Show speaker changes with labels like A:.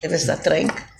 A: Teve essa tranca.